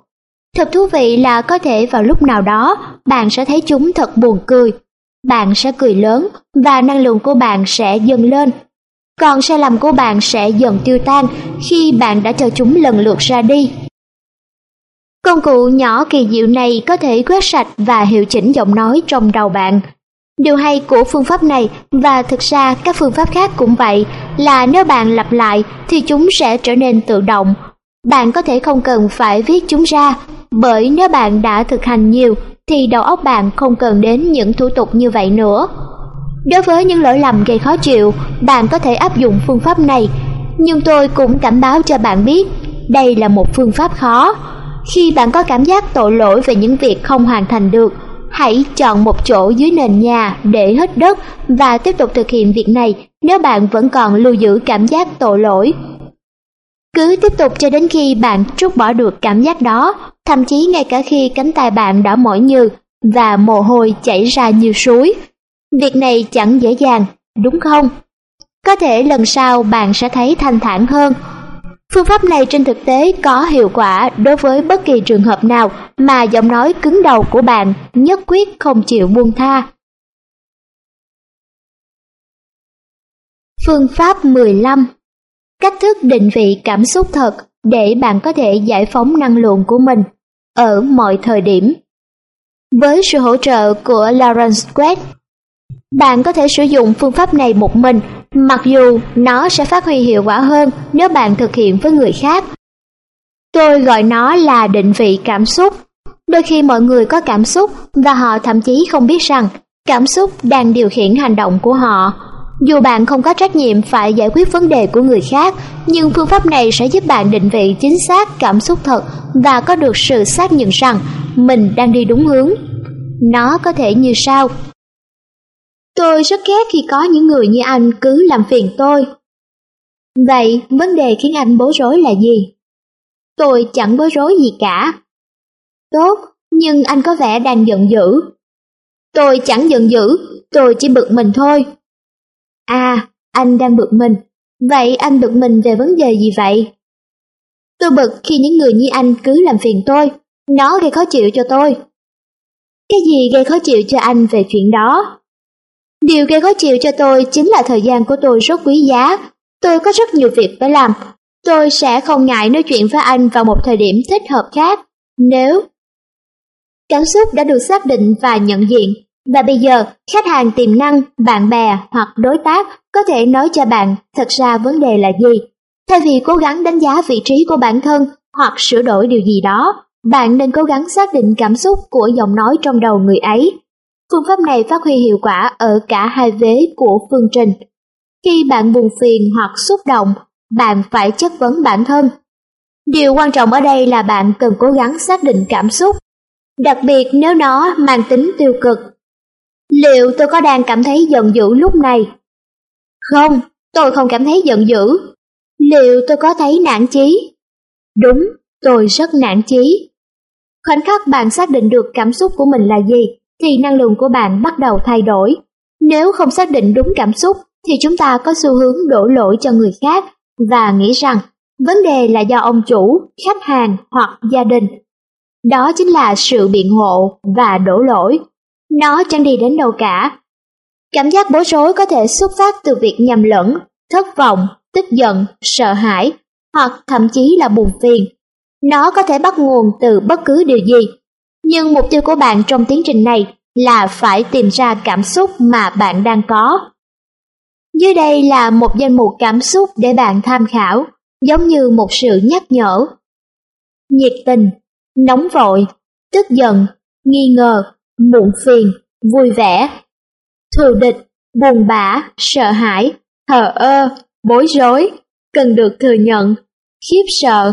Thật thú vị là có thể vào lúc nào đó bạn sẽ thấy chúng thật buồn cười. Bạn sẽ cười lớn và năng lượng của bạn sẽ dâng lên. Còn sai lầm của bạn sẽ dần tiêu tan khi bạn đã cho chúng lần lượt ra đi. Công cụ nhỏ kỳ diệu này có thể quét sạch và hiệu chỉnh giọng nói trong đầu bạn. Điều hay của phương pháp này và thực ra các phương pháp khác cũng vậy là nếu bạn lặp lại thì chúng sẽ trở nên tự động. Bạn có thể không cần phải viết chúng ra, bởi nếu bạn đã thực hành nhiều thì đầu óc bạn không cần đến những thủ tục như vậy nữa. Đối với những lỗi lầm gây khó chịu, bạn có thể áp dụng phương pháp này, nhưng tôi cũng cảnh báo cho bạn biết, đây là một phương pháp khó. Khi bạn có cảm giác tội lỗi về những việc không hoàn thành được, hãy chọn một chỗ dưới nền nhà để hít đất và tiếp tục thực hiện việc này nếu bạn vẫn còn lưu giữ cảm giác tội lỗi. Cứ tiếp tục cho đến khi bạn trút bỏ được cảm giác đó, thậm chí ngay cả khi cánh tay bạn đã mỏi nhừ và mồ hôi chảy ra như suối. Việc này chẳng dễ dàng, đúng không? Có thể lần sau bạn sẽ thấy thanh thản hơn. Phương pháp này trên thực tế có hiệu quả đối với bất kỳ trường hợp nào mà giọng nói cứng đầu của bạn nhất quyết không chịu buông tha. Phương pháp 15 Cách thức định vị cảm xúc thật để bạn có thể giải phóng năng lượng của mình ở mọi thời điểm. Với sự hỗ trợ của Lawrence Quest, bạn có thể sử dụng phương pháp này một mình, mặc dù nó sẽ phát huy hiệu quả hơn nếu bạn thực hiện với người khác. Tôi gọi nó là định vị cảm xúc. Đôi khi mọi người có cảm xúc và họ thậm chí không biết rằng cảm xúc đang điều khiển hành động của họ. Dù bạn không có trách nhiệm phải giải quyết vấn đề của người khác, nhưng phương pháp này sẽ giúp bạn định vị chính xác cảm xúc thật và có được sự xác nhận rằng mình đang đi đúng hướng. Nó có thể như sau. Tôi rất ghét khi có những người như anh cứ làm phiền tôi. Vậy vấn đề khiến anh bối rối là gì? Tôi chẳng bối rối gì cả. Tốt, nhưng anh có vẻ đang giận dữ. Tôi chẳng giận dữ, tôi chỉ bực mình thôi. À, anh đang bực mình. Vậy anh bực mình về vấn đề gì vậy? Tôi bực khi những người như anh cứ làm phiền tôi. Nó gây khó chịu cho tôi. Cái gì gây khó chịu cho anh về chuyện đó? Điều gây khó chịu cho tôi chính là thời gian của tôi rất quý giá. Tôi có rất nhiều việc phải làm. Tôi sẽ không ngại nói chuyện với anh vào một thời điểm thích hợp khác. Nếu cảm xúc đã được xác định và nhận diện, và bây giờ khách hàng tiềm năng, bạn bè hoặc đối tác có thể nói cho bạn thật ra vấn đề là gì. Thay vì cố gắng đánh giá vị trí của bản thân hoặc sửa đổi điều gì đó, bạn nên cố gắng xác định cảm xúc của giọng nói trong đầu người ấy Phương pháp này phát huy hiệu quả ở cả hai vế của phương trình. Khi bạn buồn phiền hoặc xúc động, bạn phải chất vấn bản thân. Điều quan trọng ở đây là bạn cần cố gắng xác định cảm xúc, đặc biệt nếu nó mang tính tiêu cực. Liệu tôi có đang cảm thấy giận dữ lúc này? Không, tôi không cảm thấy giận dữ. Liệu tôi có thấy nản chí? Đúng, tôi rất nản chí. Khoảnh khắc bạn xác định được cảm xúc của mình là gì, thì năng lượng của bạn bắt đầu thay đổi. Nếu không xác định đúng cảm xúc thì chúng ta có xu hướng đổ lỗi cho người khác và nghĩ rằng vấn đề là do ông chủ, khách hàng hoặc gia đình. Đó chính là sự biện hộ và đổ lỗi. Nó chẳng đi đến đâu cả. Cảm giác bối rối có thể xuất phát từ việc nhầm lẫn, thất vọng, tức giận, sợ hãi hoặc thậm chí là buồn phiền. Nó có thể bắt nguồn từ bất cứ điều gì nhưng mục tiêu của bạn trong tiến trình này là phải tìm ra cảm xúc mà bạn đang có. Dưới đây là một danh mục cảm xúc để bạn tham khảo, giống như một sự nhắc nhở. Nhiệt tình, nóng vội, tức giận, nghi ngờ, muộn phiền, vui vẻ, thù địch, buồn bã, sợ hãi, thờ ơ, bối rối, cần được thừa nhận, khiếp sợ,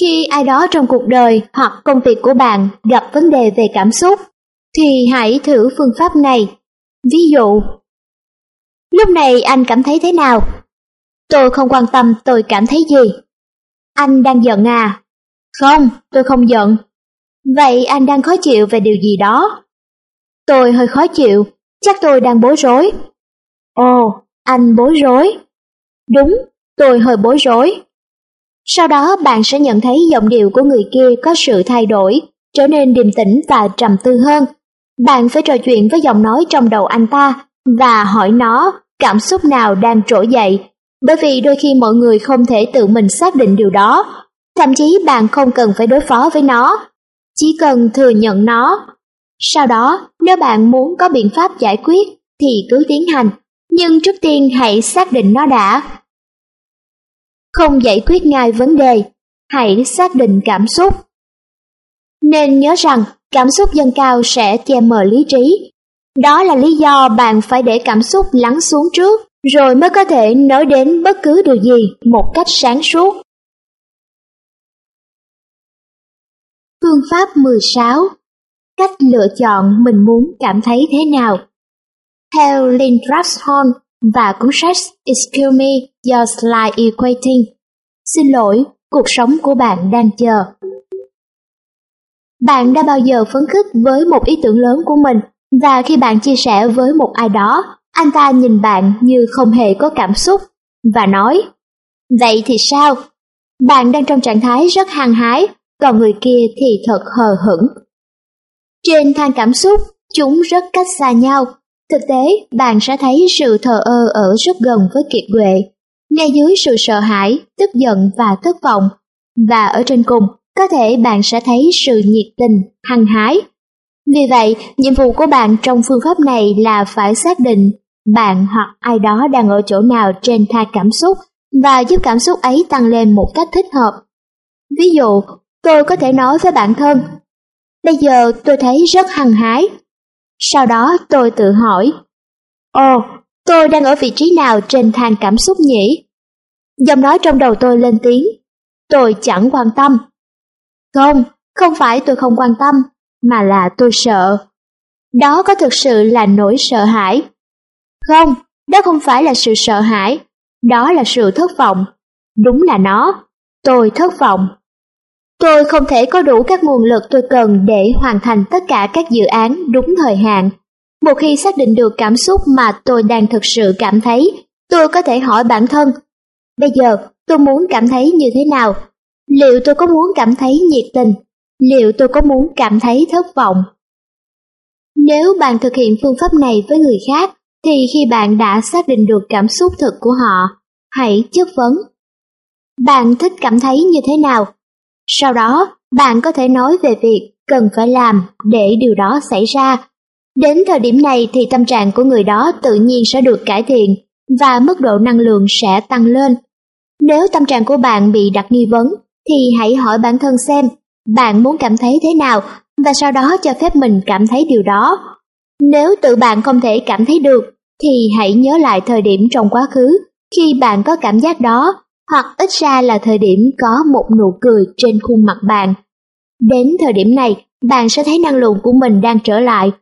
khi ai đó trong cuộc đời hoặc công việc của bạn gặp vấn đề về cảm xúc, thì hãy thử phương pháp này. Ví dụ, lúc này anh cảm thấy thế nào? Tôi không quan tâm tôi cảm thấy gì. Anh đang giận à? Không, tôi không giận. Vậy anh đang khó chịu về điều gì đó? Tôi hơi khó chịu, chắc tôi đang bối rối. Ồ, anh bối rối. Đúng, tôi hơi bối rối. Sau đó bạn sẽ nhận thấy giọng điệu của người kia có sự thay đổi, trở nên điềm tĩnh và trầm tư hơn. Bạn phải trò chuyện với giọng nói trong đầu anh ta và hỏi nó cảm xúc nào đang trỗi dậy, bởi vì đôi khi mọi người không thể tự mình xác định điều đó. Thậm chí bạn không cần phải đối phó với nó, chỉ cần thừa nhận nó. Sau đó, nếu bạn muốn có biện pháp giải quyết thì cứ tiến hành, nhưng trước tiên hãy xác định nó đã. Không giải quyết ngay vấn đề, hãy xác định cảm xúc. Nên nhớ rằng cảm xúc dâng cao sẽ che mờ lý trí. Đó là lý do bạn phải để cảm xúc lắng xuống trước, rồi mới có thể nói đến bất cứ điều gì một cách sáng suốt. Phương pháp 16 Cách lựa chọn mình muốn cảm thấy thế nào Theo Lynn Rapshorn và cuốn sách Excuse Me, Your Life Equating Xin lỗi, cuộc sống của bạn đang chờ. Bạn đã bao giờ phấn khích với một ý tưởng lớn của mình và khi bạn chia sẻ với một ai đó, anh ta nhìn bạn như không hề có cảm xúc và nói Vậy thì sao? Bạn đang trong trạng thái rất hăng hái, còn người kia thì thật hờ hững. Trên thang cảm xúc, chúng rất cách xa nhau. Thực tế, bạn sẽ thấy sự thờ ơ ở rất gần với kiệt quệ ngay dưới sự sợ hãi, tức giận và thất vọng. Và ở trên cùng, có thể bạn sẽ thấy sự nhiệt tình, hăng hái. Vì vậy, nhiệm vụ của bạn trong phương pháp này là phải xác định bạn hoặc ai đó đang ở chỗ nào trên thang cảm xúc và giúp cảm xúc ấy tăng lên một cách thích hợp. Ví dụ, tôi có thể nói với bản thân, bây giờ tôi thấy rất hăng hái. Sau đó tôi tự hỏi, ồ, tôi đang ở vị trí nào trên thang cảm xúc nhỉ? Giọng nói trong đầu tôi lên tiếng. Tôi chẳng quan tâm. Không, không phải tôi không quan tâm, mà là tôi sợ. Đó có thực sự là nỗi sợ hãi. Không, đó không phải là sự sợ hãi, đó là sự thất vọng. Đúng là nó, tôi thất vọng. Tôi không thể có đủ các nguồn lực tôi cần để hoàn thành tất cả các dự án đúng thời hạn. Một khi xác định được cảm xúc mà tôi đang thực sự cảm thấy, tôi có thể hỏi bản thân Bây giờ tôi muốn cảm thấy như thế nào? Liệu tôi có muốn cảm thấy nhiệt tình? Liệu tôi có muốn cảm thấy thất vọng? Nếu bạn thực hiện phương pháp này với người khác, thì khi bạn đã xác định được cảm xúc thực của họ, hãy chất vấn. Bạn thích cảm thấy như thế nào? Sau đó, bạn có thể nói về việc cần phải làm để điều đó xảy ra. Đến thời điểm này thì tâm trạng của người đó tự nhiên sẽ được cải thiện và mức độ năng lượng sẽ tăng lên. Nếu tâm trạng của bạn bị đặt nghi vấn, thì hãy hỏi bản thân xem bạn muốn cảm thấy thế nào và sau đó cho phép mình cảm thấy điều đó. Nếu tự bạn không thể cảm thấy được, thì hãy nhớ lại thời điểm trong quá khứ khi bạn có cảm giác đó, hoặc ít ra là thời điểm có một nụ cười trên khuôn mặt bạn. Đến thời điểm này, bạn sẽ thấy năng lượng của mình đang trở lại.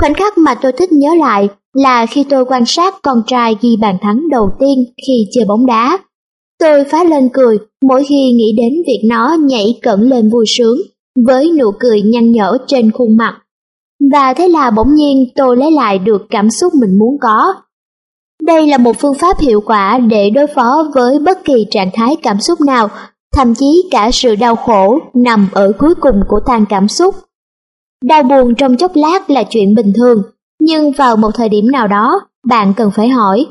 Khoảnh khắc mà tôi thích nhớ lại là khi tôi quan sát con trai ghi bàn thắng đầu tiên khi chơi bóng đá. Tôi phá lên cười mỗi khi nghĩ đến việc nó nhảy cẩn lên vui sướng, với nụ cười nhăn nhở trên khuôn mặt. Và thế là bỗng nhiên tôi lấy lại được cảm xúc mình muốn có. Đây là một phương pháp hiệu quả để đối phó với bất kỳ trạng thái cảm xúc nào, thậm chí cả sự đau khổ nằm ở cuối cùng của thang cảm xúc. Đau buồn trong chốc lát là chuyện bình thường, nhưng vào một thời điểm nào đó, bạn cần phải hỏi,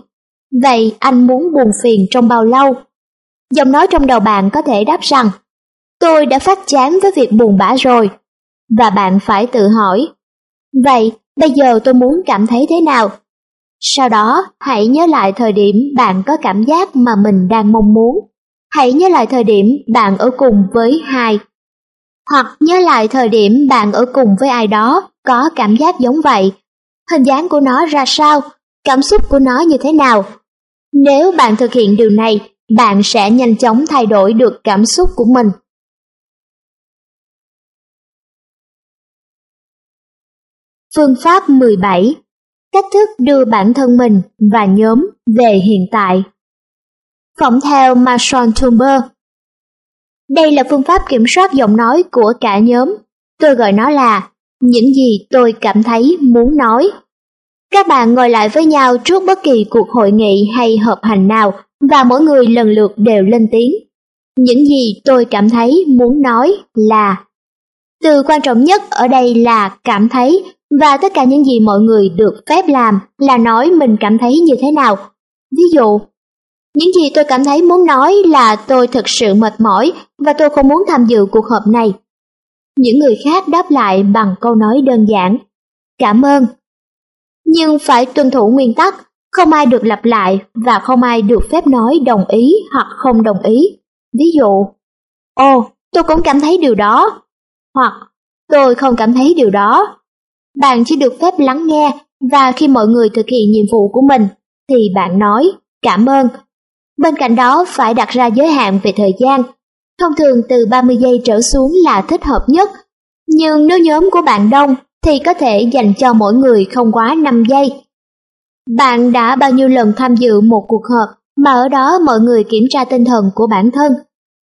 vậy anh muốn buồn phiền trong bao lâu? Giọng nói trong đầu bạn có thể đáp rằng, tôi đã phát chán với việc buồn bã rồi. Và bạn phải tự hỏi, vậy bây giờ tôi muốn cảm thấy thế nào? Sau đó, hãy nhớ lại thời điểm bạn có cảm giác mà mình đang mong muốn. Hãy nhớ lại thời điểm bạn ở cùng với hai. Hoặc nhớ lại thời điểm bạn ở cùng với ai đó có cảm giác giống vậy. Hình dáng của nó ra sao? Cảm xúc của nó như thế nào? Nếu bạn thực hiện điều này, bạn sẽ nhanh chóng thay đổi được cảm xúc của mình. Phương pháp 17 Cách thức đưa bản thân mình và nhóm về hiện tại Phỏng theo Marshall Tumber Đây là phương pháp kiểm soát giọng nói của cả nhóm. Tôi gọi nó là những gì tôi cảm thấy muốn nói. Các bạn ngồi lại với nhau trước bất kỳ cuộc hội nghị hay họp hành nào và mỗi người lần lượt đều lên tiếng. Những gì tôi cảm thấy muốn nói là Từ quan trọng nhất ở đây là cảm thấy và tất cả những gì mọi người được phép làm là nói mình cảm thấy như thế nào. Ví dụ, Những gì tôi cảm thấy muốn nói là tôi thực sự mệt mỏi và tôi không muốn tham dự cuộc họp này. Những người khác đáp lại bằng câu nói đơn giản. Cảm ơn. Nhưng phải tuân thủ nguyên tắc, không ai được lặp lại và không ai được phép nói đồng ý hoặc không đồng ý. Ví dụ, Ồ, tôi cũng cảm thấy điều đó. Hoặc, tôi không cảm thấy điều đó. Bạn chỉ được phép lắng nghe và khi mọi người thực hiện nhiệm vụ của mình, thì bạn nói cảm ơn. Bên cạnh đó phải đặt ra giới hạn về thời gian. Thông thường từ 30 giây trở xuống là thích hợp nhất. Nhưng nếu nhóm của bạn đông thì có thể dành cho mỗi người không quá 5 giây. Bạn đã bao nhiêu lần tham dự một cuộc họp mà ở đó mọi người kiểm tra tinh thần của bản thân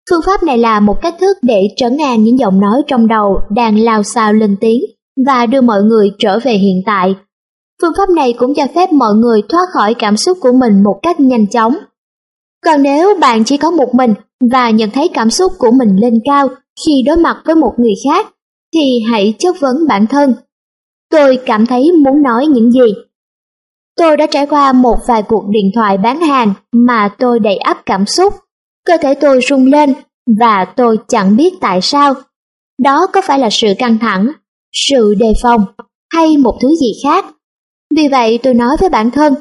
Phương pháp này là một cách thức để trấn an những giọng nói trong đầu đang lao xao lên tiếng và đưa mọi người trở về hiện tại. Phương pháp này cũng cho phép mọi người thoát khỏi cảm xúc của mình một cách nhanh chóng. Còn nếu bạn chỉ có một mình và nhận thấy cảm xúc của mình lên cao khi đối mặt với một người khác, thì hãy chất vấn bản thân. Tôi cảm thấy muốn nói những gì? Tôi đã trải qua một vài cuộc điện thoại bán hàng mà tôi đầy ắp cảm xúc Cơ thể tôi rung lên và tôi chẳng biết tại sao. Đó có phải là sự căng thẳng, sự đề phòng hay một thứ gì khác. Vì vậy tôi nói với bản thân,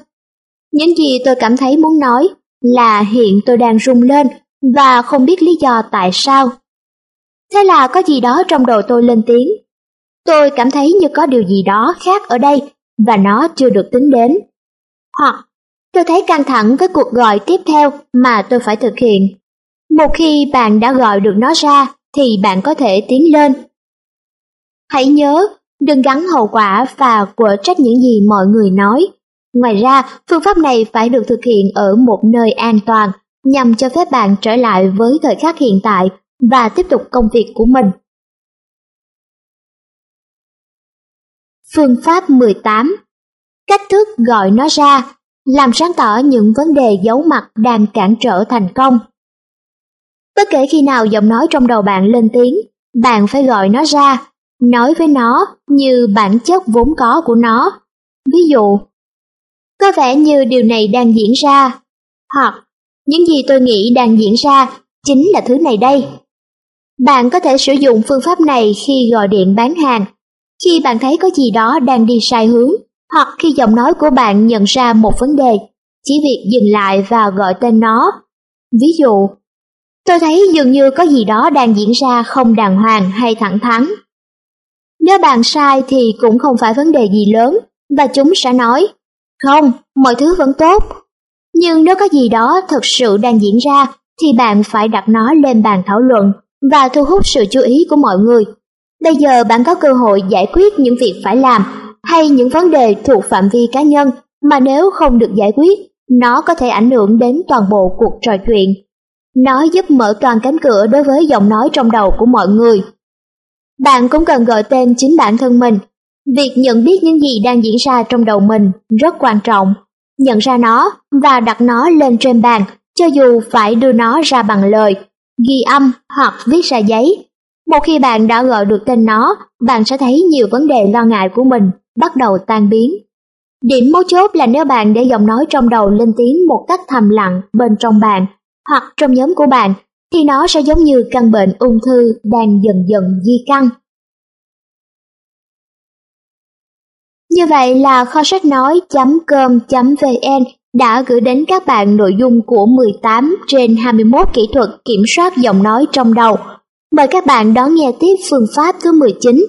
những gì tôi cảm thấy muốn nói là hiện tôi đang rung lên và không biết lý do tại sao. Thế là có gì đó trong đầu tôi lên tiếng. Tôi cảm thấy như có điều gì đó khác ở đây và nó chưa được tính đến. Hoặc Tôi thấy căng thẳng với cuộc gọi tiếp theo mà tôi phải thực hiện. Một khi bạn đã gọi được nó ra thì bạn có thể tiến lên. Hãy nhớ, đừng gắn hậu quả và quở trách những gì mọi người nói. Ngoài ra, phương pháp này phải được thực hiện ở một nơi an toàn nhằm cho phép bạn trở lại với thời khắc hiện tại và tiếp tục công việc của mình. Phương pháp 18 Cách thức gọi nó ra làm sáng tỏ những vấn đề giấu mặt đang cản trở thành công. Bất kể khi nào giọng nói trong đầu bạn lên tiếng, bạn phải gọi nó ra, nói với nó như bản chất vốn có của nó. Ví dụ, có vẻ như điều này đang diễn ra, hoặc những gì tôi nghĩ đang diễn ra chính là thứ này đây. Bạn có thể sử dụng phương pháp này khi gọi điện bán hàng, khi bạn thấy có gì đó đang đi sai hướng hoặc khi giọng nói của bạn nhận ra một vấn đề, chỉ việc dừng lại và gọi tên nó. Ví dụ, tôi thấy dường như có gì đó đang diễn ra không đàng hoàng hay thẳng thắn. Nếu bạn sai thì cũng không phải vấn đề gì lớn, và chúng sẽ nói, không, mọi thứ vẫn tốt. Nhưng nếu có gì đó thực sự đang diễn ra, thì bạn phải đặt nó lên bàn thảo luận và thu hút sự chú ý của mọi người. Bây giờ bạn có cơ hội giải quyết những việc phải làm hay những vấn đề thuộc phạm vi cá nhân mà nếu không được giải quyết, nó có thể ảnh hưởng đến toàn bộ cuộc trò chuyện. Nó giúp mở toàn cánh cửa đối với giọng nói trong đầu của mọi người. Bạn cũng cần gọi tên chính bản thân mình. Việc nhận biết những gì đang diễn ra trong đầu mình rất quan trọng. Nhận ra nó và đặt nó lên trên bàn, cho dù phải đưa nó ra bằng lời, ghi âm hoặc viết ra giấy. Một khi bạn đã gọi được tên nó, bạn sẽ thấy nhiều vấn đề lo ngại của mình bắt đầu tan biến. Điểm mấu chốt là nếu bạn để giọng nói trong đầu lên tiếng một cách thầm lặng bên trong bạn hoặc trong nhóm của bạn thì nó sẽ giống như căn bệnh ung thư đang dần dần di căn. Như vậy là kho sách nói.com.vn đã gửi đến các bạn nội dung của 18 trên 21 kỹ thuật kiểm soát giọng nói trong đầu. Mời các bạn đón nghe tiếp phương pháp thứ 19.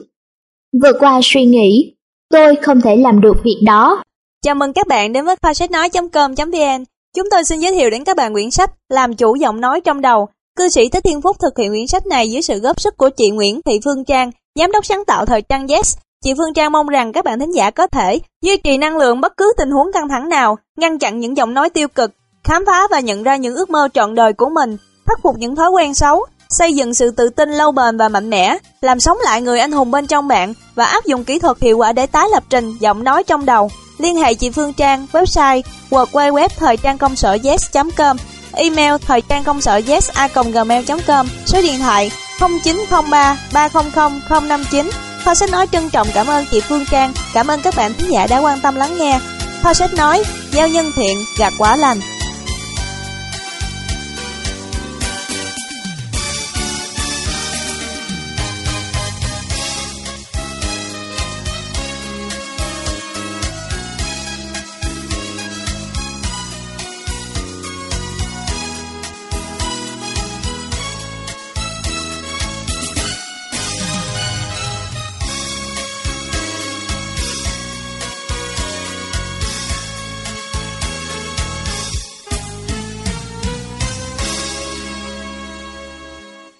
Vượt qua suy nghĩ, Tôi không thể làm được việc đó. Chào mừng các bạn đến với kho sách nói.com.vn. Chúng tôi xin giới thiệu đến các bạn quyển sách Làm chủ giọng nói trong đầu. Cư sĩ Thích Thiên Phúc thực hiện quyển sách này dưới sự góp sức của chị Nguyễn Thị Phương Trang, giám đốc sáng tạo thời trang Yes. Chị Phương Trang mong rằng các bạn thính giả có thể duy trì năng lượng bất cứ tình huống căng thẳng nào, ngăn chặn những giọng nói tiêu cực, khám phá và nhận ra những ước mơ trọn đời của mình, khắc phục những thói quen xấu, xây dựng sự tự tin lâu bền và mạnh mẽ, làm sống lại người anh hùng bên trong bạn và áp dụng kỹ thuật hiệu quả để tái lập trình giọng nói trong đầu. Liên hệ chị Phương Trang, website www thời trang công sở yes.com, email thời trang công sở yes a.gmail.com, số điện thoại 0903 300 059. Kho sách nói trân trọng cảm ơn chị Phương Trang, cảm ơn các bạn thính giả đã quan tâm lắng nghe. Kho sách nói, giao nhân thiện, gạt quả lành.